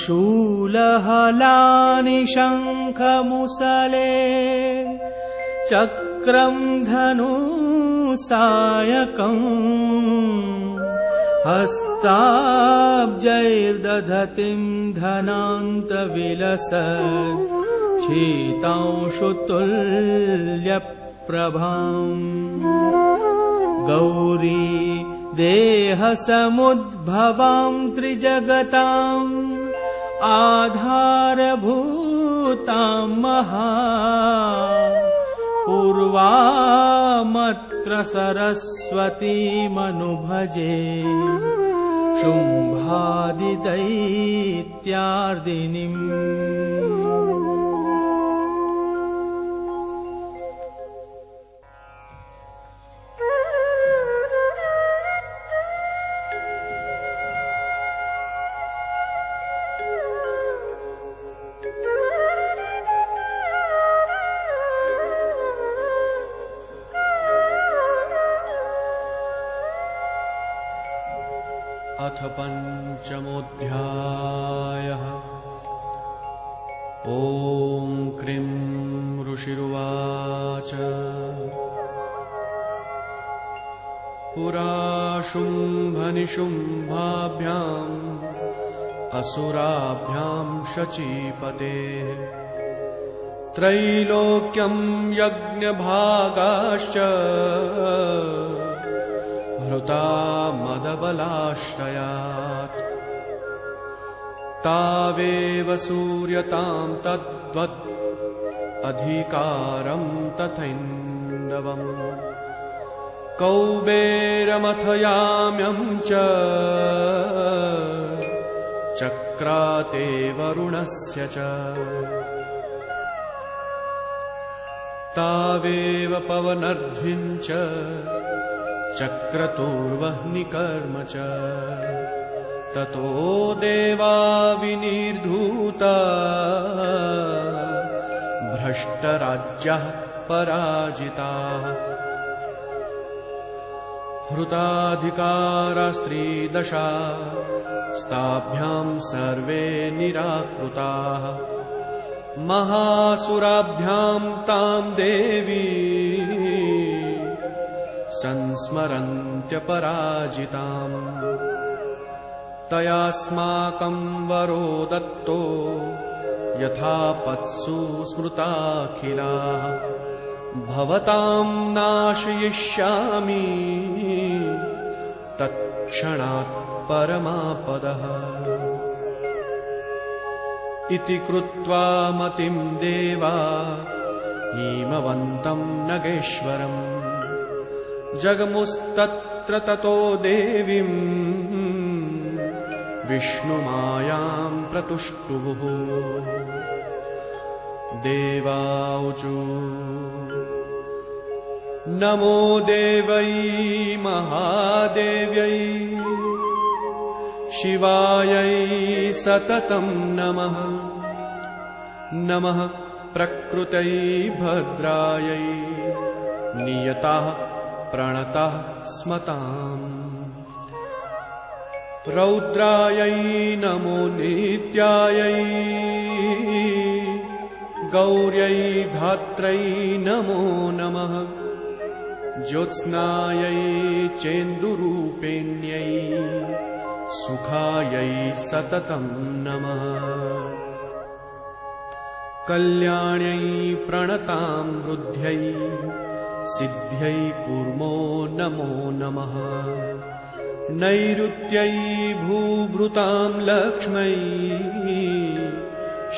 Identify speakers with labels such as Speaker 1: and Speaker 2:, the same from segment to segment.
Speaker 1: शूलहलानि शङ्खमुसले चक्रम् धनु सायकम् हस्ताब्जैर्दधतिम् धनान्तविलस शीतांशुतुल्यप्रभाम् गौरी देहसमुद्भवाम् त्रिजगताम् आधारभूताम् महा सरस्वतीमनुभजे शुम्भादिदैत्यार्दिनिम्
Speaker 2: ऋषिरुवाच। पुरा शुम्भनिशुम्भाभ्याम् असुराभ्याम् शचीपते। त्रैलोक्यम् यज्ञभागाश्च हृता मदबलाश्रयात्। तावेव सूर्यताम् तद्वत् अधिकारम् तथैन्दवम्। कौबेरमथयाम्यम् च चक्राते वरुणस्य च। तावेव पवनर्ध्विम् च चक्रतुर्वह्निकर्म च। ततो देवा विनिर्धूता भ्रष्टराज्यः पराजिताः। हृताधिकारास्त्रीदशा स्ताभ्याम् सर्वे निराकृताः। महासुराभ्याम् ताम् देवी संस्मरन्त्यपराजिताम् तयास्माकम् वरो दत्तो यथा पत्सु स्मृताखिलाः भवताम् नाशयिष्यामि। तत्क्षणात् परमापदः। इति कृत्वा मतिम् देवा हीमवन्तम् नगेश्वरम्। जगमुस्तत्र ततो देवीम् विष्णुमायाम् प्रतुष्टुवुः देवाऊचु नमो देवै महादेव्यै शिवायै सततम् नमः। नमः प्रकृतै भद्रायै नियताः प्रणतः स्मताम् रौद्रायै नमो नित्यायै गौर्यै धात्रै नमो नमः ज्योत्स्नायै चेन्दुरूपिण्यै सुखायै सततम् नमः। कल्याण्यै प्रणताम् वृद्ध्यै सिद्ध्यै कुर्मो नमो नमः नैऋत्यै भूभृताम् लक्ष्मै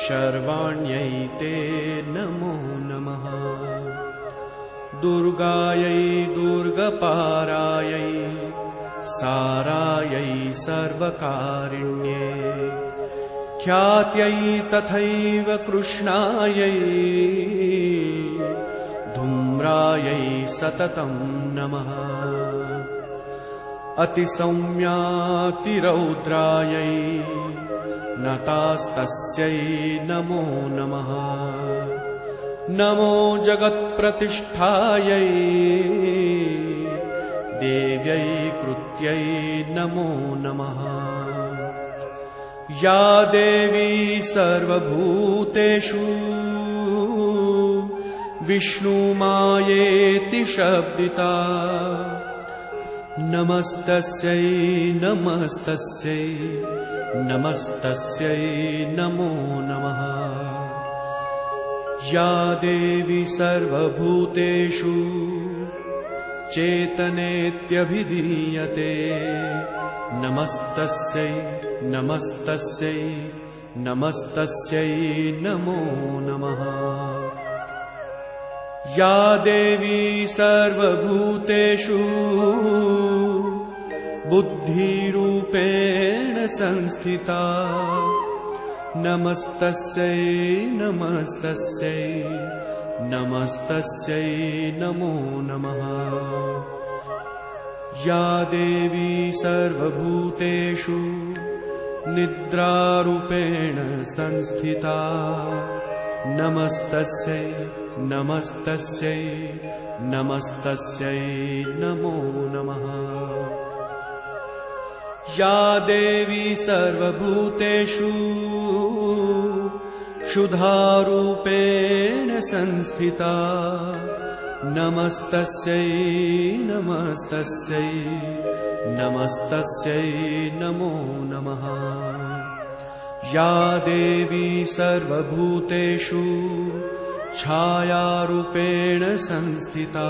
Speaker 2: शर्वाण्यै ते नमो नमः। दुर्गायै दुर्गपारायै सारायै सर्वकारिण्ये। ख्यात्यै तथैव कृष्णायै धूम्रायै सततम् नमः अतिसौम्यातिरौद्रायै नतास्तस्यै नमो नमः। नमो जगत्प्रतिष्ठायै देव्यै कृत्यै नमो नमः। या देवी सर्वभूतेषु विष्णुमायेति शब्दिता नमस्तस्यै नमस्तस्यै नमस्तस्यै नमो नमः। या देवी सर्वभूतेषु चेतनेत्यभिधीयते। नमस्तस्यै नमस्तस्यै नमस्तस्यै नमो नमः या देवी सर्वभूतेषु बुद्धिरूपेण संस्थिता। नमस्तस्यै नमस्तस्यै नमस्तस्यै नमो नमः। या देवी सर्वभूतेषु निद्रारूपेण संस्थिता। नमस्तस्यै नमस्तस्यै नमस्तस्यै नमो नमः। या देवी सर्वभूतेषु क्षुधारूपेण संस्थिता। नमस्तस्यै नमस्तस्यै नमस्तस्यै नमो नमः। या देवी सर्वभूतेषु छायारूपेण संस्थिता।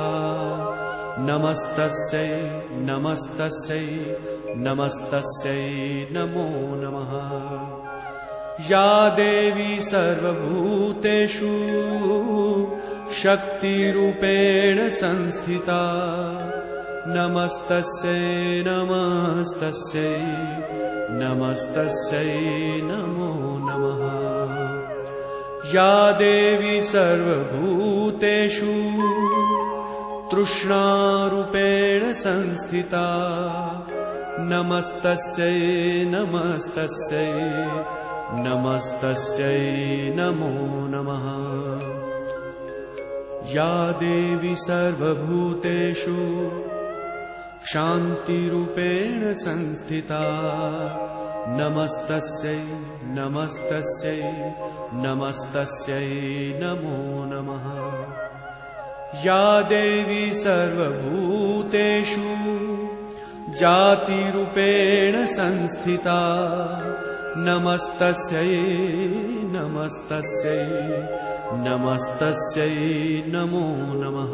Speaker 2: नमस्तस्यै नमस्तस्यै नमस्तस्यै नमो नमः। या देवी सर्वभूतेषु शक्तिरूपेण संस्थिता। नमस्तस्यै नमस्तस्यै नमस्तस्यै नमो नमः या देवी सर्वभूतेषु तृष्णारूपेण संस्थिता। नमस्तस्यै नमस्तस्यै नमस्तस्यै नमो नमः। या देवी सर्वभूतेषु शान्तिरूपेण संस्थिता नमस्तस्यै नमस्तस्यै नमस्तस्यै नमो नमः। या देवी सर्वभूतेषु जातिरूपेण संस्थिता नमस्तस्यै नमस्तस्यै नमस्तस्यै नमो नमः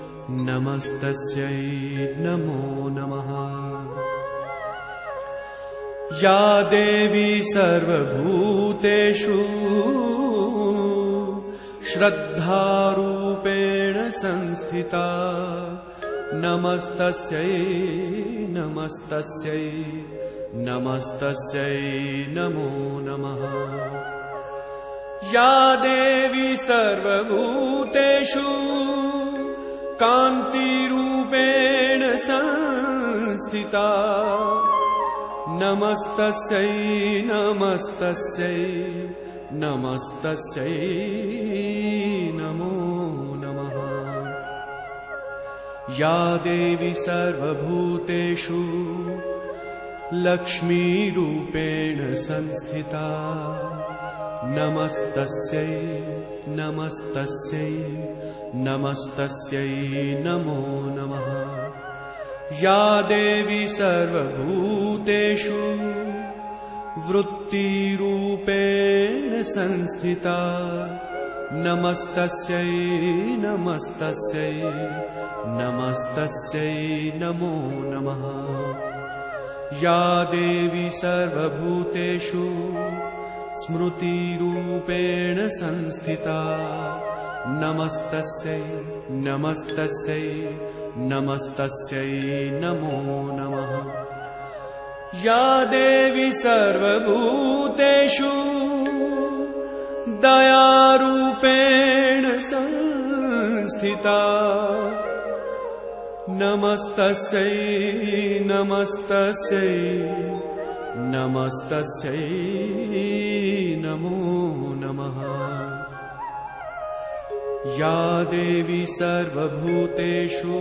Speaker 2: नमस्तस्यै नमो नमः। या देवी सर्वभूतेषु श्रद्धारूपेण संस्थिता। नमस्तस्यै नमस्तस्यै नमस्तस्यै नमो नमः। या देवी सर्वभूतेषु कान्तिरूपेण संस्थिता। नमस्तस्यै नमस्तस्यै नमस्तस्यै नमो नमः। या देवी सर्वभूतेषु लक्ष्मीरूपेण संस्थिता नमस्तस्यै नमस्तस्यै नमस्तस्यै नमो नमः। या देवी सर्वभूतेषु वृत्तिरूपेण संस्थिता। नमस्तस्यै नमस्तस्यै नमस्तस्यै नमो नमः। या देवी सर्वभूतेषु स्मृतिरूपेण संस्थिता। नमस्तस्यै नमस्तस्यै नमस्तस्यै नमो नमः। या देवी सर्वभूतेषु दयारूपेण संस्थिता। नमस्तस्यै नमस्तस्यै नमस्तस्यै नमो नमः। या देवी सर्वभूतेषु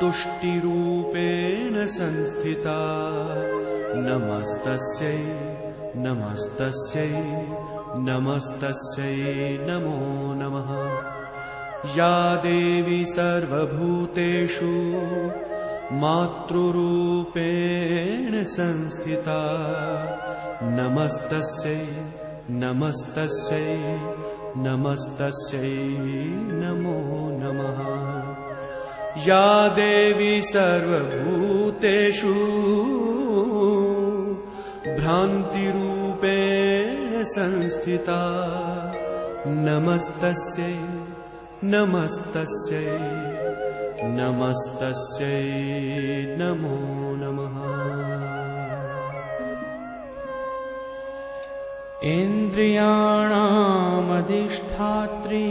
Speaker 2: तुष्टिरूपेण संस्थिता। नमस्तस्यै नमस्तस्यै नमस्तस्यै नमो नमः। या देवी सर्वभूतेषु मातृरूपेण संस्थिता। नमस्तस्यै नमस्तस्यै नमस्तस्यै नमो नमः। या देवी सर्वभूतेषु भ्रान्तिरूपेण संस्थिता। नमस्तस्यै नमस्तस्यै नमस्तस्यै नमो नमः।
Speaker 1: इन्द्रियाणामधिष्ठात्री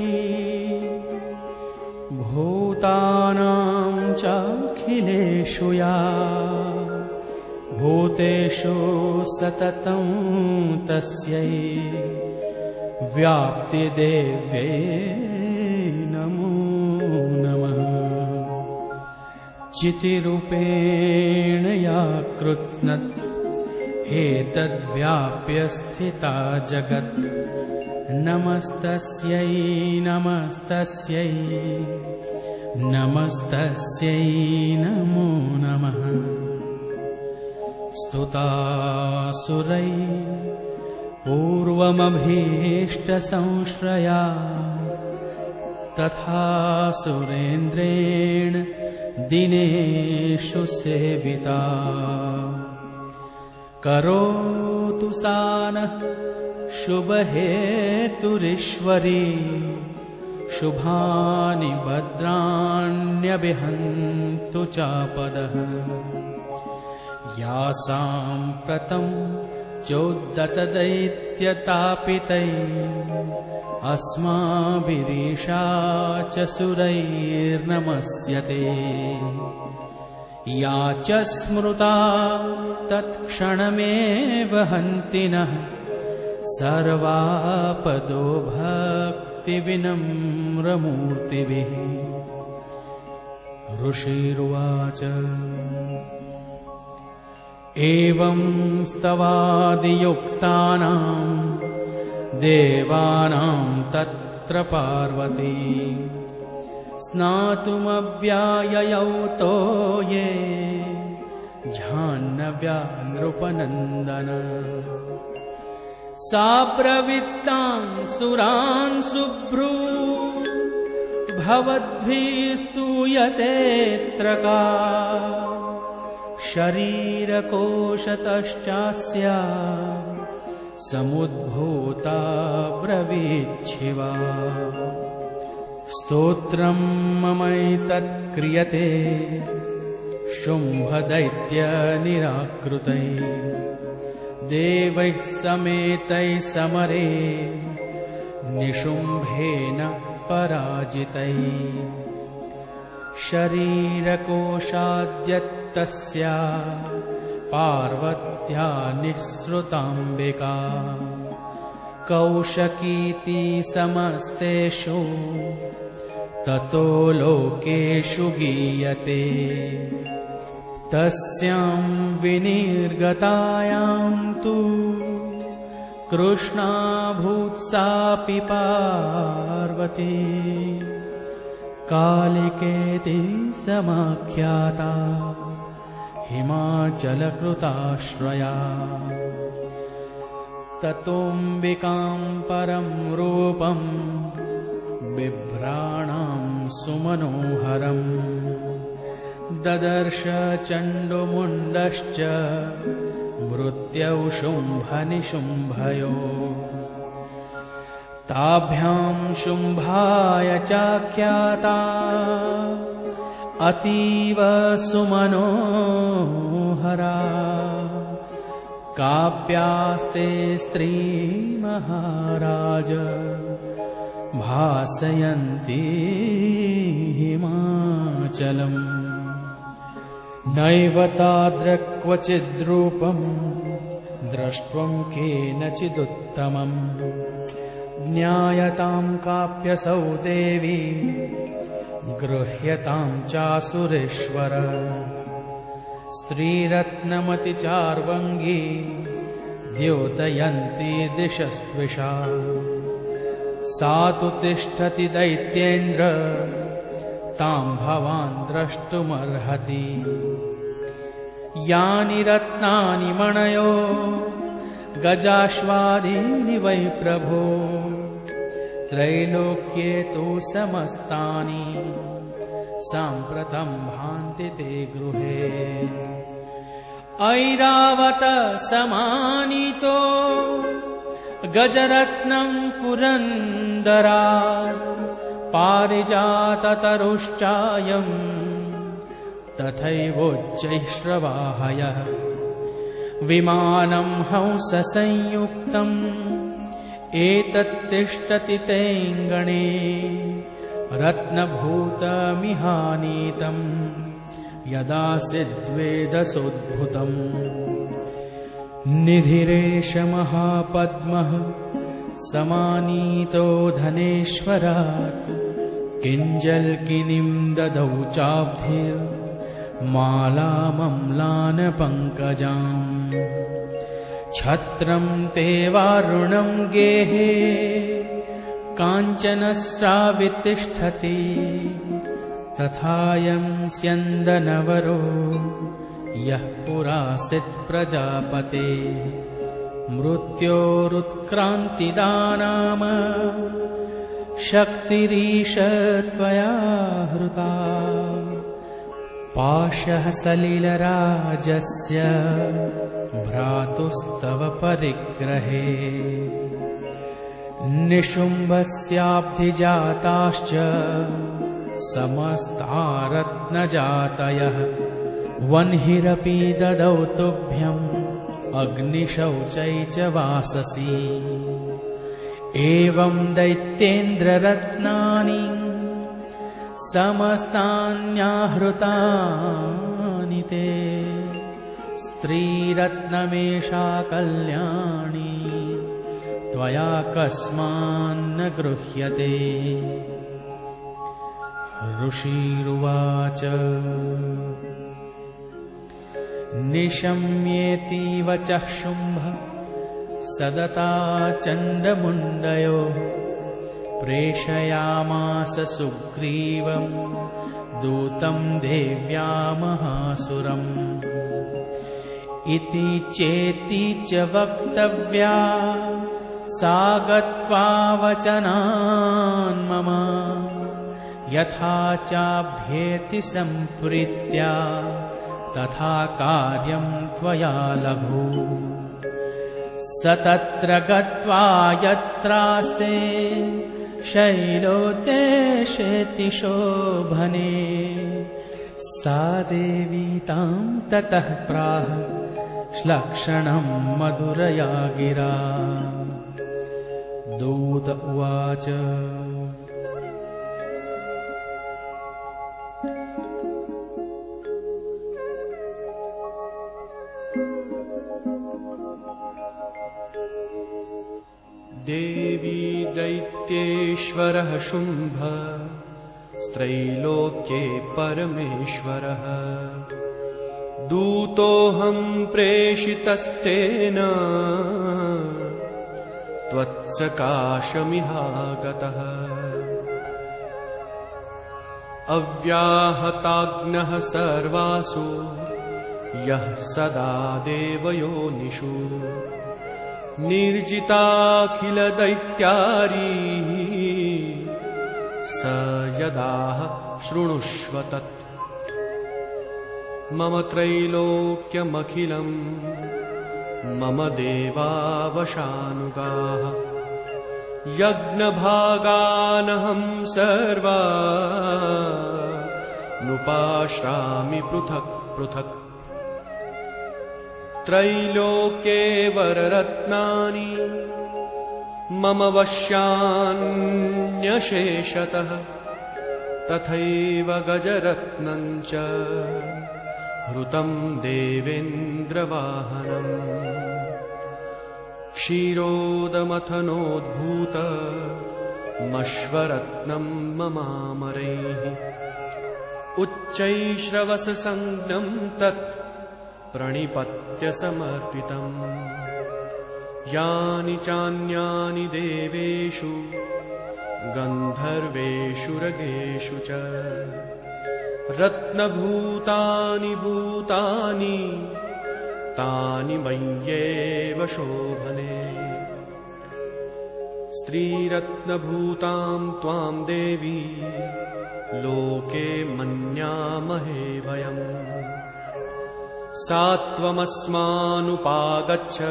Speaker 1: भूतानां चाखिलेषु या। भूतेषु सततं तस्यै। व्याप्तिदेव्यै चितिरूपेण या कृत्स्नत् एतद्व्याप्य स्थिता जगत्। नमस्तस्यै नमस्तस्यै। नमस्तस्यै नमो नमः। स्तुतासुरै पूर्वमभीष्टसंश्रया तथा सुरेन्द्रेण दिनेषु सेविता। करोतु सा नः शुभहेतुरीश्वरी शुभानि भद्राण्यभिहन्तु चापदः। या साम्प्रतम् चोद्दतदैत्यतापितै अस्माभिरीषा च सुरैर्नमस्यते या च स्मृता तत्क्षणमेव हन्ति नः सर्वापदो भक्तिविनम्रमूर्तिभिः ऋषिरुवाच एवं स्तवादियुक्तानाम् देवानां तत्र पार्वती। स्नातुमव्याययौ तो ये झाह्नव्या नृपनन्दन सा प्रवृत्तान् सुरान् सुभ्रू भवद्भिस्तूयतेऽत्र का शरीरकोशतश्चास्या समुद्भूता ब्रवीच्छिवा। स्तोत्रम् ममैतत्क्रियते शुम्भदैत्यनिराकृतैः। देवैः समेतैः समरे निशुम्भेन पराजितैः शरीरकोशाद्यत्तस्या पार्वत्या निःसृताम्बिका कौशकीति समस्तेषु ततो लोकेषु गीयते। तस्यां विनिर्गतायाम् तु कृष्णाभूत्सापि पार्वती कालिकेति समाख्याता हिमाचलकृताश्रया। ततोऽम्बिकाम् परम् रूपम् बिभ्राणाम् सुमनोहरम् ददर्श चण्डुमुण्डश्च मृत्यौ शुम्भनिशुम्भयो ताभ्याम् शुम्भाय चाख्याता। अतीव सुमनोहरा। काव्यास्ते स्त्रीमहाराज भासयन्ती हिमाचलम्। नैव ताद्रक्वचिद्रूपम् द्रष्ट्वम् केनचिदुत्तमम् ज्ञायताम् काप्यसौ देवी गृह्यताम् चासुरेश्वर। स्त्रीरत्नमतिचार्वङ्गी द्योतयन्ती दिशस्त्विषा। सा तु तिष्ठति दैत्येन्द्र ताम् भवान् द्रष्टुमर्हति। यानि रत्नानि मणयो गजाश्वादीनि वै प्रभो। त्रैलोक्ये तु समस्तानि साम्प्रतम् भान्ति ते गृहे। ऐरावत समानीतो गजरत्नम् पुरन्दरा पारिजाततरुश्चायम् तथैवोच्चैश्रवाहयः विमानम् हंससंयुक्तम् एतत्तिष्ठति तेऽङ्गणे। रत्नभूतमिहानीतम्। यदा सिद्वेदसोद्भुतम् निधिरेश महापद्मः। समानीतो धनेश्वरात्। किञ्जल्किनिम् ददौ चाब्धिर्मालामम्लानपङ्कजाम् छत्रम् ते वारुणम् गेहे काञ्चनस्रावितिष्ठति तथायम् स्यन्दनवरो यः पुरासित् प्रजापते। मृत्योरुत्क्रान्तिदानाम शक्तिरीश त्वया हृता पाशः सलिलराजस्य भ्रातुस्तव परिग्रहे। निशुम्भस्याब्धिजाताश्च समस्तारत्नजातयः। वह्निरपि ददौ तुभ्यम् अग्निशौचै च वाससि। एवम् दैत्येन्द्ररत्नानि समस्तान्याहृतानि ते। स्त्रीरत्नमेषा कल्याणी त्वया कस्मान्न गृह्यते। ऋषिरुवाच निशम्येतीव च शुम्भ सदता चण्डमुण्डयो प्रेषयामास सुग्रीवम् दूतम् देव्या महासुरम् इति चेति च वक्तव्या सा गत्वा वचनान् मम। यथा चाभ्येति सम्प्रीत्या तथा कार्यम् त्वया लघु। स तत्र गत्वा यत्रास्ते शैलोतेशेति शोभने सा देवी ताम् ततः प्राह श्लक्षणम् मधुरया गिरा। दूत उवाच।
Speaker 2: देवी दैत्येश्वरः शुम्भ स्त्रैलोक्ये परमेश्वरः। दूतोऽहम् प्रेषितस्तेन त्वत्सकाशमिहागतः। अव्याहताग्नः सर्वासु यः सदा देवयोनिषु निर्जिताखिलदैत्यारी। स यदाह शृणुष्व तत्। मम त्रैलोक्यमखिलम् मम देवावशानुगाः। यज्ञभागानहं सर्वा नुपाश्रामि पृथक् पृथक् त्रैलोके वररत्नानि मम वश्यान्यशेषतः तथैव गजरत्नम् च हृतम् देवेन्द्रवाहनम् क्षीरोदमथनोद्भूतमश्वरत्नम् ममामरैः उच्चैश्रवससङ्ज्ञम् तत् प्रणिपत्य समर्पितम् यानि चान्यानि देवेषु गन्धर्वेषु रगेषु च। रत्नभूतानि भूतानि तानि मय्येव शोभने। स्त्रीरत्नभूताम् त्वाम् देवी लोके मन्यामहे वयम् सा त्वमस्मानुपागच्छ।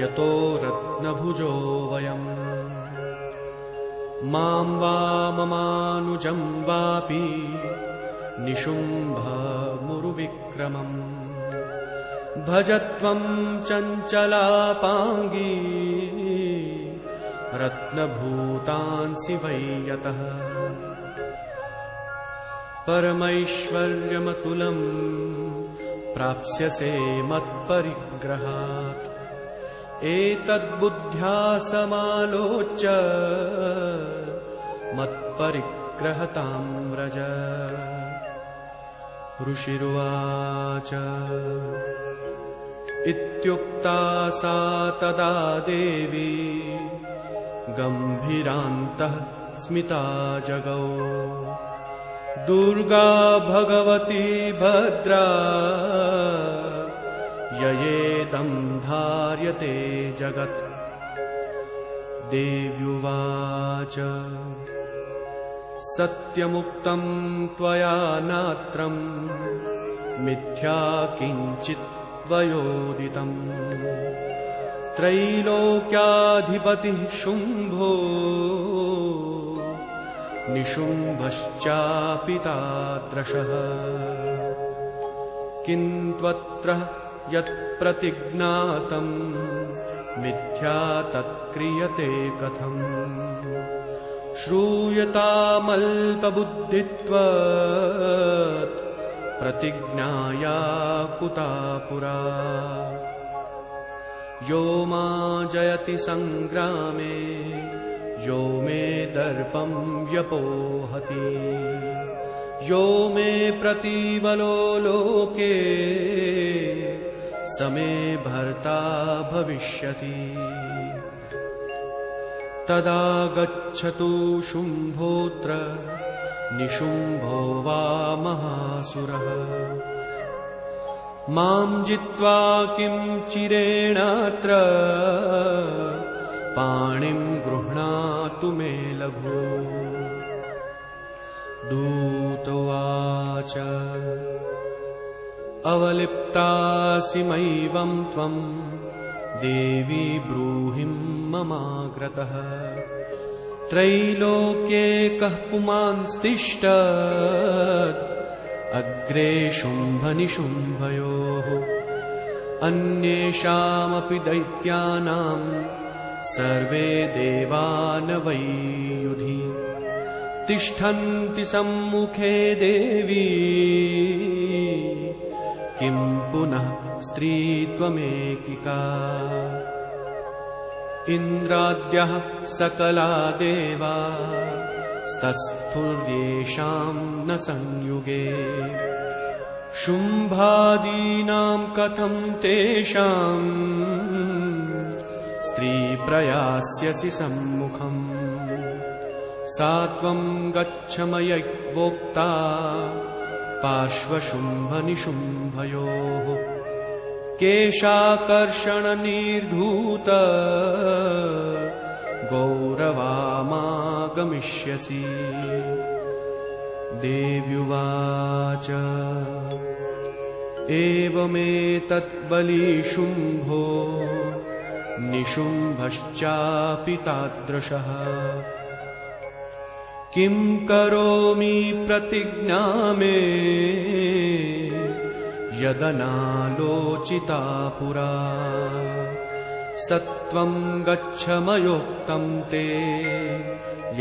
Speaker 2: यतो रत्नभुजो वयम्। माम् वा ममानुजम् वापि निशुम्भमुरुविक्रमम् भज त्वम् चञ्चलापाङ्गी रत्नभूतान्सि वै यतः। परमैश्वर्यमतुलम् प्राप्स्यसे मत्परिग्रहात्। एतद्बुद्ध्या समालोच्य मत्परिग्रहताम् व्रज। ऋषिरुवाच। इत्युक्ता सा तदा देवी गम्भीरान्तः स्मिता जगौ दुर्गा भगवती भद्रा ययेदम् धार्यते जगत्। देव्युवाच सत्यमुक्तम् त्वया नात्रम् मिथ्या किञ्चित् त्वयोदितम् त्रैलोक्याधिपतिः शुम्भो निशुम्भश्चापि तादृशः किम् त्वत्र यत्प्रतिज्ञातम् मिथ्या तत्क्रियते कथम्। श्रूयतामल्पबुद्धित्वात् प्रतिज्ञाया कुता पुरा। यो मा जयति सङ्ग्रामे यो मे दर्पम् व्यपोहति यो मे प्रतीबलो लोके स मे भर्ता भविष्यति। तदा गच्छतु शुम्भोऽत्र निशुम्भो वा महासुरः। माम् जित्वा किम् चिरेणात्र पाणिम् गृह्णातु मे लघु। दूतोवाच अवलिप्तासि मैवम् त्वम् देवी ब्रूहिम् ममाग्रतः। त्रैलोक्ये कः पुमांस्तिष्ठ अग्रे शुम्भनिशुम्भयोः। अन्येषामपि दैत्यानाम् सर्वे देवानवै युधि तिष्ठन्ति सम्मुखे देवी। किम् पुनः स्त्रीत्वमेकिका इन्द्राद्यः सकला देवा। स्तस्थुर्येषाम् न संयुगे। शुम्भादीनाम् कथम् तेषाम् स्त्रीप्रयास्यसि सम्मुखम्। सा त्वम् गच्छ मयवोक्ता पार्श्वशुम्भनिशुम्भयोः। केशाकर्षणनिर्धूत गौरवामागमिष्यसि। देव्युवाच एवमेतद्बलिशुम्भो निशुम्भश्चापि तादृशः। किं करोमि प्रतिज्ञा मे यदनालोचिता पुरा। सत्त्वं गच्छ मयोक्तं ते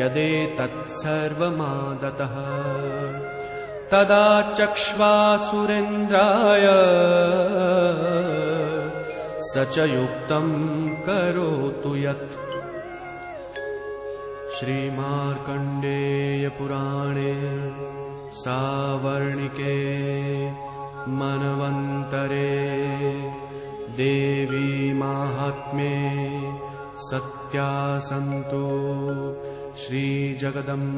Speaker 2: यदेतत्सर्वमादतः तदा चक्ष्वासुरेन्द्राय। स च युक्तं करोतु यत्। श्रीमार्कण्डेयपुराणे सावर्णिके मनवन्तरे देवी माहात्म्ये सत्या सन्तु श्रीजगदम्